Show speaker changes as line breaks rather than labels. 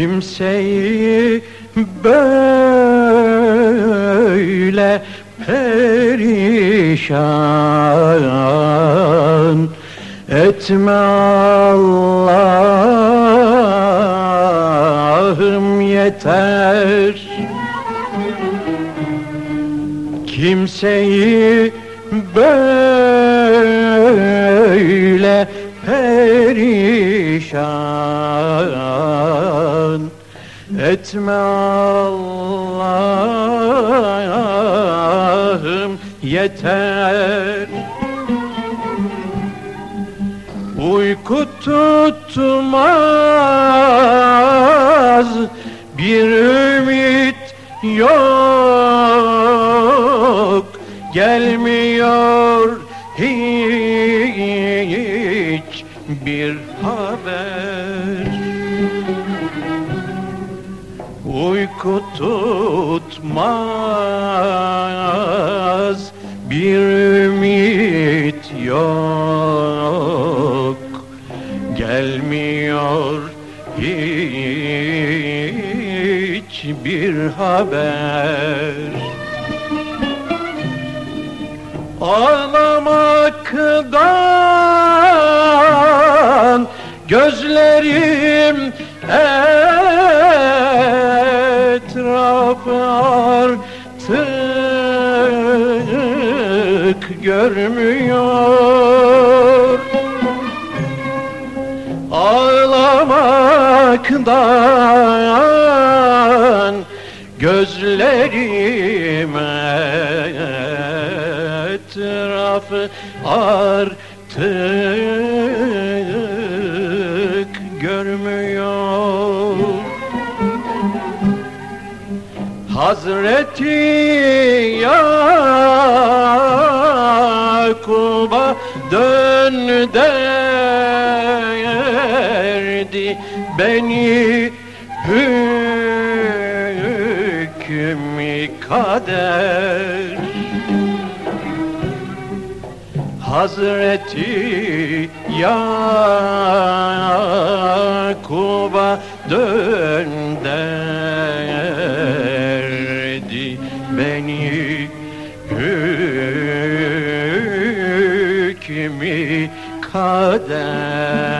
Kimseyi böyle perişan etme Allah'ım yeter. Kimseyi böyle etme Allah'ım yeter. Uyku tutmaz bir ümit yok. Gelmiyor hiç bir haber Uyku tutmaz bir ümit yok. Gelmiyor hiç bir haber. Ağlamaktan gözlerim etrafı artık görmüyor. Ağlamaktan gözlerim etrafı artık Hazreti Yakub'a dön derdi. Beni hükmü kader. Hazreti Yakub'a beni hükmü kader